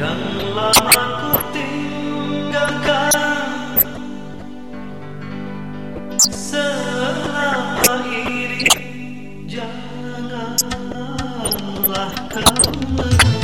yang lama ku tinggalkan selama ini janganlah kau